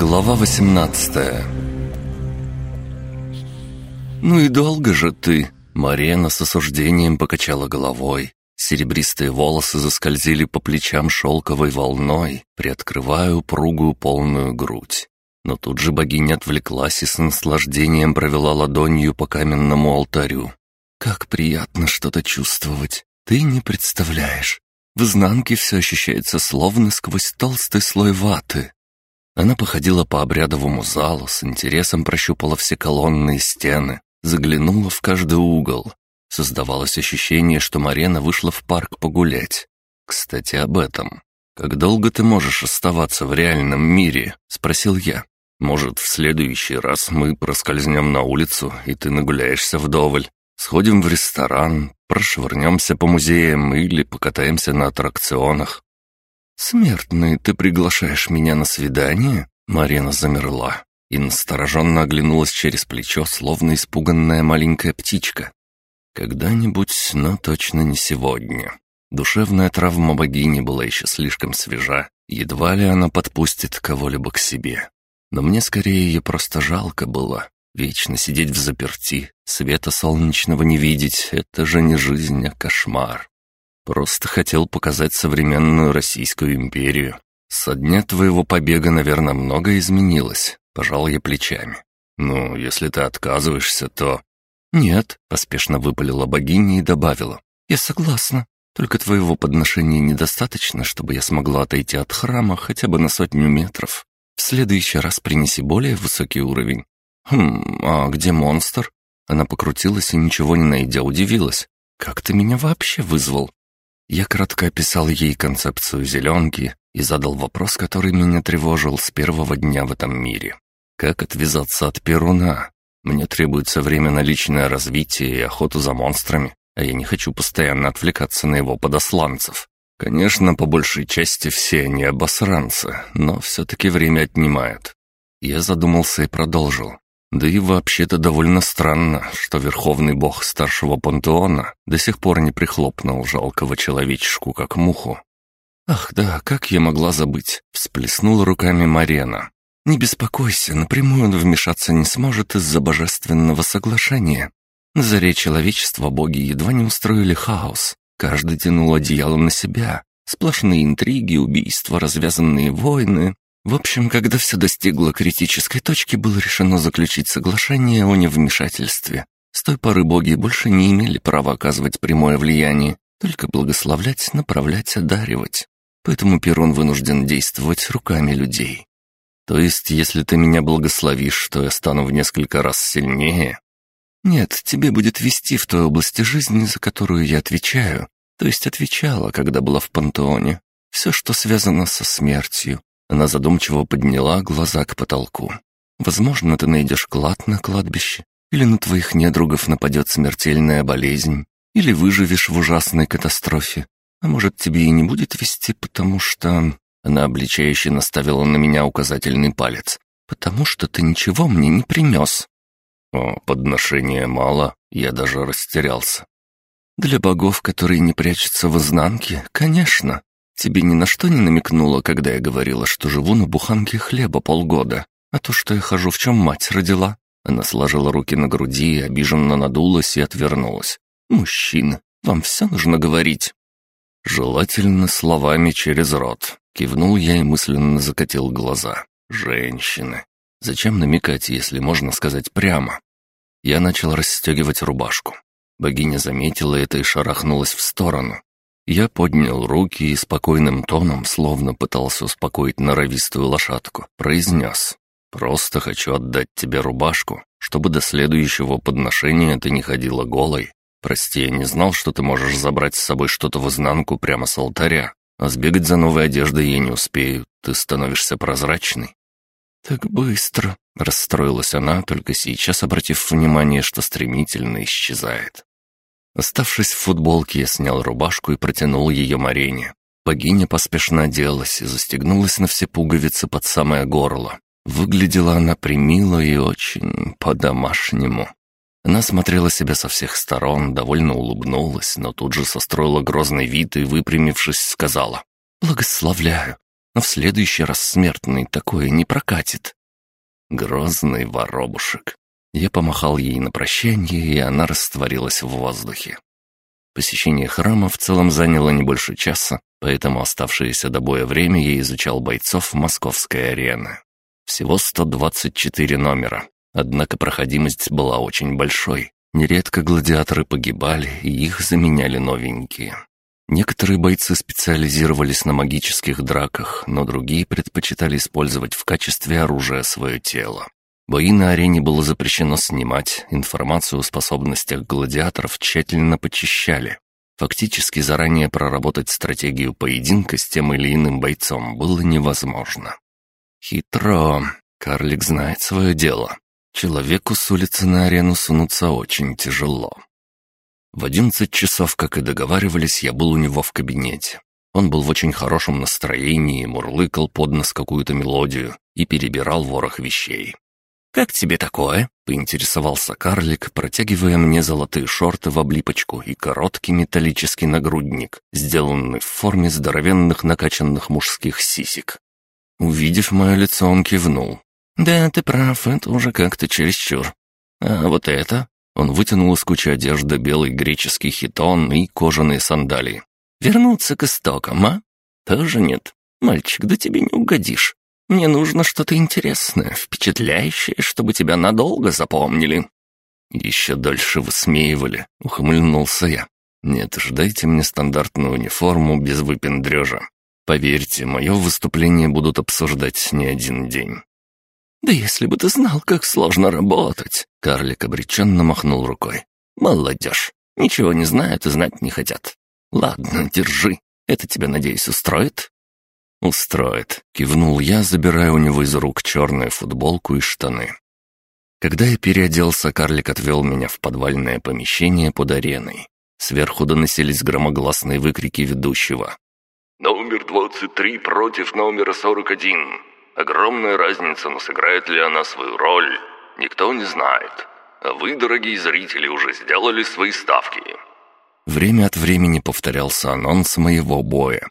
Глава 18 «Ну и долго же ты!» Марена с осуждением покачала головой. Серебристые волосы заскользили по плечам шелковой волной, приоткрывая упругую полную грудь. Но тут же богиня отвлеклась и с наслаждением провела ладонью по каменному алтарю. «Как приятно что-то чувствовать! Ты не представляешь! В изнанке все ощущается словно сквозь толстый слой ваты. Она походила по обрядовому залу, с интересом прощупала все колонны и стены, заглянула в каждый угол. Создавалось ощущение, что Марена вышла в парк погулять. Кстати, об этом. «Как долго ты можешь оставаться в реальном мире?» — спросил я. «Может, в следующий раз мы проскользнем на улицу, и ты нагуляешься вдоволь? Сходим в ресторан, прошвырнемся по музеям или покатаемся на аттракционах. «Смертный, ты приглашаешь меня на свидание?» Марина замерла и настороженно оглянулась через плечо, словно испуганная маленькая птичка. «Когда-нибудь, но точно не сегодня». Душевная травма богини была еще слишком свежа, едва ли она подпустит кого-либо к себе. Но мне скорее ее просто жалко было. Вечно сидеть в заперти, света солнечного не видеть — это же не жизнь, а кошмар. Просто хотел показать современную Российскую империю. Со дня твоего побега, наверное, многое изменилось. Пожал я плечами. Ну, если ты отказываешься, то... Нет, поспешно выпалила богиня и добавила. Я согласна. Только твоего подношения недостаточно, чтобы я смогла отойти от храма хотя бы на сотню метров. В следующий раз принеси более высокий уровень. Хм, а где монстр? Она покрутилась и ничего не найдя удивилась. Как ты меня вообще вызвал? Я кратко описал ей концепцию зеленки и задал вопрос, который меня тревожил с первого дня в этом мире. Как отвязаться от Перуна? Мне требуется время на личное развитие и охоту за монстрами, а я не хочу постоянно отвлекаться на его подосланцев. Конечно, по большей части все они обосранцы, но все-таки время отнимают. Я задумался и продолжил. Да и вообще-то довольно странно, что верховный бог старшего пантеона до сих пор не прихлопнул жалкого человечешку как муху. «Ах да, как я могла забыть?» — всплеснула руками Марена. «Не беспокойся, напрямую он вмешаться не сможет из-за божественного соглашения. На заре человечества боги едва не устроили хаос. Каждый тянул одеяло на себя. Сплошные интриги, убийства, развязанные войны, в общем, когда все достигло критической точки, было решено заключить соглашение о невмешательстве. С той поры боги больше не имели права оказывать прямое влияние, только благословлять, направлять, одаривать. Поэтому Перун вынужден действовать руками людей. То есть, если ты меня благословишь, то я стану в несколько раз сильнее? Нет, тебе будет вести в той области жизни, за которую я отвечаю. То есть отвечала, когда была в пантеоне. Все, что связано со смертью, она задумчиво подняла глаза к потолку. «Возможно, ты найдешь клад на кладбище, или на твоих недругов нападет смертельная болезнь, или выживешь в ужасной катастрофе. А может, тебе и не будет вести, потому что...» Она обличающе наставила на меня указательный палец. «Потому что ты ничего мне не принес». О, подношения мало, я даже растерялся. Для богов, которые не прячутся в изнанке, конечно. Тебе ни на что не намекнула, когда я говорила, что живу на буханке хлеба полгода, а то, что я хожу, в чем мать родила?» Она сложила руки на груди, обиженно надулась и отвернулась. «Мужчины, вам все нужно говорить». «Желательно словами через рот», — кивнул я и мысленно закатил глаза. «Женщины. Зачем намекать, если можно сказать прямо?» Я начал расстегивать рубашку. Богиня заметила это и шарахнулась в сторону. Я поднял руки и спокойным тоном, словно пытался успокоить норовистую лошадку, произнес. «Просто хочу отдать тебе рубашку, чтобы до следующего подношения ты не ходила голой. Прости, я не знал, что ты можешь забрать с собой что-то в изнанку прямо с алтаря, а сбегать за новой одеждой я не успею, ты становишься прозрачной». «Так быстро», — расстроилась она, только сейчас обратив внимание, что стремительно исчезает. Оставшись в футболке, я снял рубашку и протянул ее Марине. Богиня поспешно оделась и застегнулась на все пуговицы под самое горло. Выглядела она примило и очень по-домашнему. Она смотрела себя со всех сторон, довольно улыбнулась, но тут же состроила грозный вид и, выпрямившись, сказала «Благословляю». но в следующий раз смертный такое не прокатит. Грозный воробушек. Я помахал ей на прощание, и она растворилась в воздухе. Посещение храма в целом заняло не больше часа, поэтому оставшееся до боя время я изучал бойцов московской арены. Всего 124 номера, однако проходимость была очень большой. Нередко гладиаторы погибали, и их заменяли новенькие. Некоторые бойцы специализировались на магических драках, но другие предпочитали использовать в качестве оружия свое тело. Бои на арене было запрещено снимать, информацию о способностях гладиаторов тщательно почищали. Фактически заранее проработать стратегию поединка с тем или иным бойцом было невозможно. Хитро. Карлик знает свое дело. Человеку с улицы на арену сунуться очень тяжело. В одиннадцать часов, как и договаривались, я был у него в кабинете. Он был в очень хорошем настроении, мурлыкал под нос какую-то мелодию и перебирал ворох вещей. «Как тебе такое?» — поинтересовался карлик, протягивая мне золотые шорты в облипочку и короткий металлический нагрудник, сделанный в форме здоровенных накачанных мужских сисек. Увидев мое лицо, он кивнул. «Да, ты прав, это уже как-то чересчур. А вот это?» Он вытянул из кучи одежды белый греческий хитон и кожаные сандалии. «Вернуться к истокам, а? Тоже нет. Мальчик, да тебе не угодишь. Мне нужно что-то интересное, впечатляющее, чтобы тебя надолго запомнили». «Еще дольше высмеивали», — ухмыльнулся я. «Нет, ждайте мне стандартную униформу без выпендрежа. Поверьте, мое выступление будут обсуждать не один день». «Да если бы ты знал, как сложно работать!» Карлик обреченно махнул рукой. «Молодежь. Ничего не знают и знать не хотят. Ладно, держи. Это тебя, надеюсь, устроит?» «Устроит», — кивнул я, забирая у него из рук черную футболку и штаны. Когда я переоделся, карлик отвел меня в подвальное помещение под ареной. Сверху доносились громогласные выкрики ведущего. «Номер 23 против номера 41. Огромная разница, но сыграет ли она свою роль, никто не знает. А вы, дорогие зрители, уже сделали свои ставки. Время от времени повторялся анонс моего боя.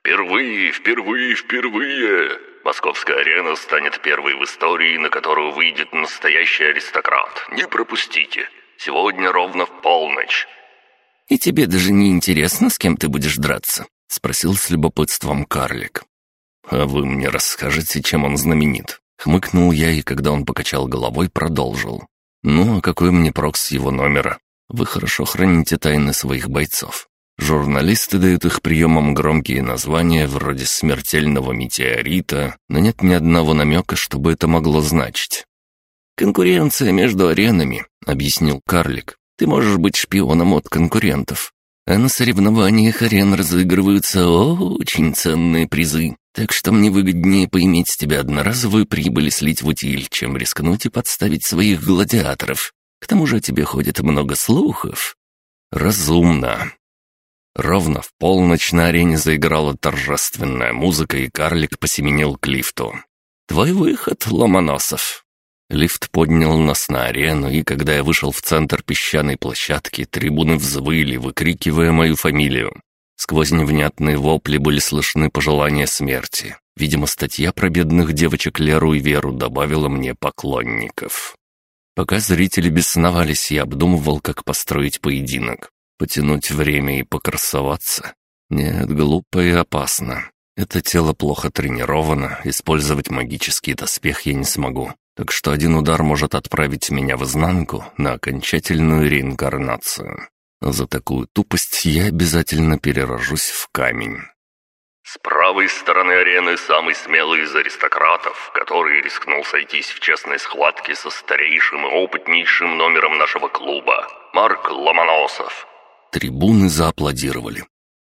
Впервые, впервые, впервые Московская арена станет первой в истории, на которую выйдет настоящий аристократ. Не пропустите. Сегодня ровно в полночь. «И тебе даже не интересно, с кем ты будешь драться?» — спросил с любопытством карлик. «А вы мне расскажете, чем он знаменит?» Хмыкнул я, и когда он покачал головой, продолжил. «Ну, а какой мне прок с его номера? Вы хорошо храните тайны своих бойцов. Журналисты дают их приемам громкие названия вроде «смертельного метеорита», но нет ни одного намека, чтобы это могло значить. «Конкуренция между аренами», — объяснил карлик. «Ты можешь быть шпионом от конкурентов, а на соревнованиях арен разыгрываются очень ценные призы. Так что мне выгоднее поиметь с тебя одноразовую прибыль и слить в утиль, чем рискнуть и подставить своих гладиаторов. К тому же о тебе ходит много слухов. Разумно. Ровно в полночь на арене заиграла торжественная музыка, и карлик посеменил к лифту. «Твой выход, Ломоносов!» Лифт поднял нас на арену, и когда я вышел в центр песчаной площадки, трибуны взвыли, выкрикивая мою фамилию. Сквозь невнятные вопли были слышны пожелания смерти. Видимо, статья про бедных девочек Леру и Веру добавила мне поклонников. Пока зрители бесновались, я обдумывал, как построить поединок. Потянуть время и покрасоваться? Нет, глупо и опасно. Это тело плохо тренировано, использовать магический доспех я не смогу так что один удар может отправить меня в изнанку на окончательную реинкарнацию. За такую тупость я обязательно перерожусь в камень. С правой стороны арены самый смелый из аристократов, который рискнул сойтись в честной схватке со старейшим и опытнейшим номером нашего клуба, Марк Ломоносов. Трибуны зааплодировали.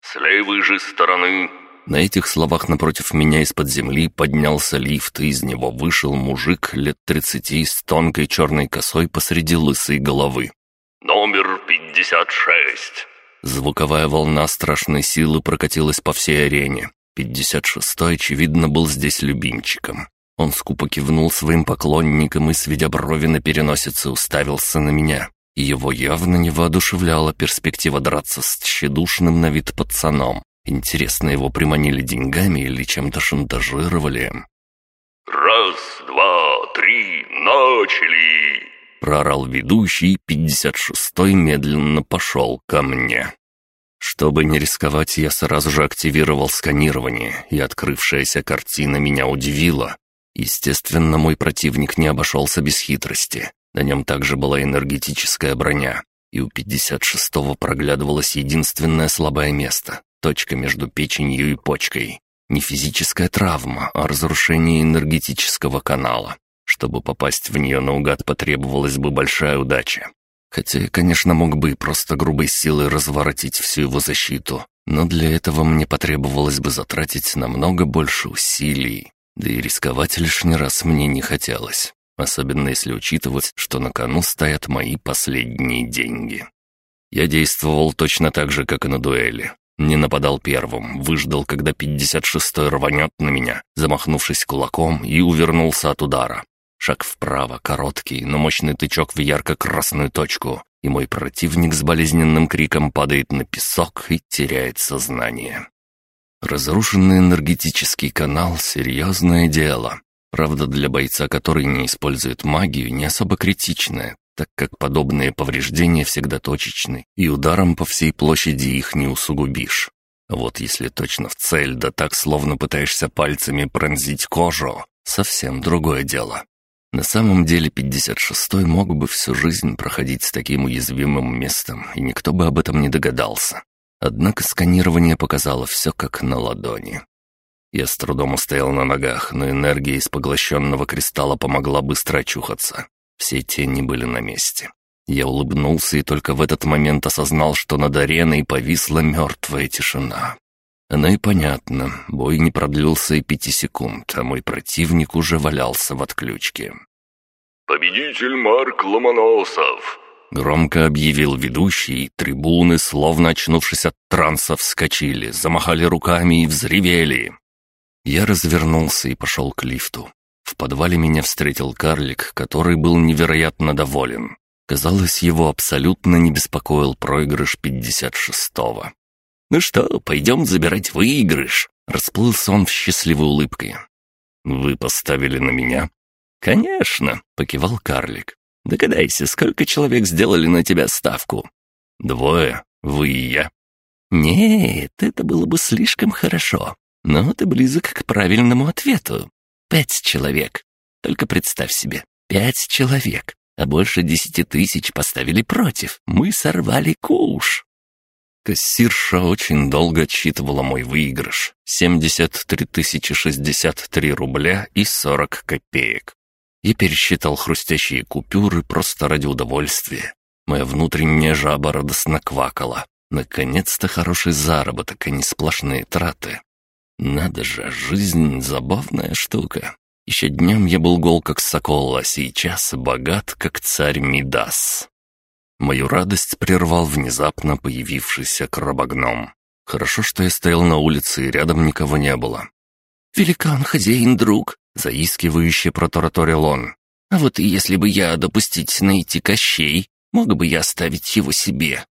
С левой же стороны на этих словах напротив меня из-под земли поднялся лифт, и из него вышел мужик лет тридцати с тонкой черной косой посреди лысой головы. «Номер пятьдесят шесть». Звуковая волна страшной силы прокатилась по всей арене. Пятьдесят шестой, очевидно, был здесь любимчиком. Он скупо кивнул своим поклонникам и, сведя брови на переносице, уставился на меня. Его явно не воодушевляла перспектива драться с тщедушным на вид пацаном. Интересно, его приманили деньгами или чем-то шантажировали? «Раз, два, три, начали!» Проорал ведущий, 56-й медленно пошел ко мне. Чтобы не рисковать, я сразу же активировал сканирование, и открывшаяся картина меня удивила. Естественно, мой противник не обошелся без хитрости. На нем также была энергетическая броня, и у 56-го проглядывалось единственное слабое место — точка между печенью и почкой. Не физическая травма, а разрушение энергетического канала. Чтобы попасть в нее наугад потребовалась бы большая удача. Хотя я, конечно, мог бы и просто грубой силой разворотить всю его защиту, но для этого мне потребовалось бы затратить намного больше усилий. Да и рисковать лишний раз мне не хотелось, особенно если учитывать, что на кону стоят мои последние деньги. Я действовал точно так же, как и на дуэли. Не нападал первым, выждал, когда 56-й рванет на меня, замахнувшись кулаком, и увернулся от удара. Шаг вправо, короткий, но мощный тычок в ярко-красную точку, и мой противник с болезненным криком падает на песок и теряет сознание. Разрушенный энергетический канал — серьезное дело. Правда, для бойца, который не использует магию, не особо критичное, так как подобные повреждения всегда точечны, и ударом по всей площади их не усугубишь. Вот если точно в цель, да так словно пытаешься пальцами пронзить кожу, совсем другое дело. На самом деле 56-й мог бы всю жизнь проходить с таким уязвимым местом, и никто бы об этом не догадался. Однако сканирование показало все как на ладони. Я с трудом устоял на ногах, но энергия из поглощенного кристалла помогла быстро очухаться. Все тени были на месте. Я улыбнулся и только в этот момент осознал, что над ареной повисла мертвая тишина. Оно и понятно, бой не продлился и пяти секунд, а мой противник уже валялся в отключке. «Победитель Марк Ломоносов!» Громко объявил ведущий, и трибуны, словно очнувшись от транса, вскочили, замахали руками и взревели. Я развернулся и пошел к лифту. В подвале меня встретил карлик, который был невероятно доволен. Казалось, его абсолютно не беспокоил проигрыш 56-го. «Ну что, пойдем забирать выигрыш?» Расплылся он в счастливой улыбке. «Вы поставили на меня?» «Конечно», — покивал карлик. «Догадайся, сколько человек сделали на тебя ставку?» «Двое. Вы и я». «Нет, это было бы слишком хорошо. Но ты близок к правильному ответу. Пять человек. Только представь себе, пять человек, а больше десяти тысяч поставили против. Мы сорвали куш. Кассирша очень долго отсчитывала мой выигрыш. 73 тысячи 63 рубля и 40 копеек. Я пересчитал хрустящие купюры просто ради удовольствия. Моя внутренняя жаба радостно квакала. Наконец-то хороший заработок, а не сплошные траты. Надо же, жизнь — забавная штука. Еще днем я был гол, как сокол, а сейчас богат, как царь Мидас. Мою радость прервал внезапно появившийся крабогном. Хорошо, что я стоял на улице, и рядом никого не было. «Великан, хозяин, друг!» — заискивающе протараторил он. «А вот если бы я допустить найти Кощей, мог бы я оставить его себе?»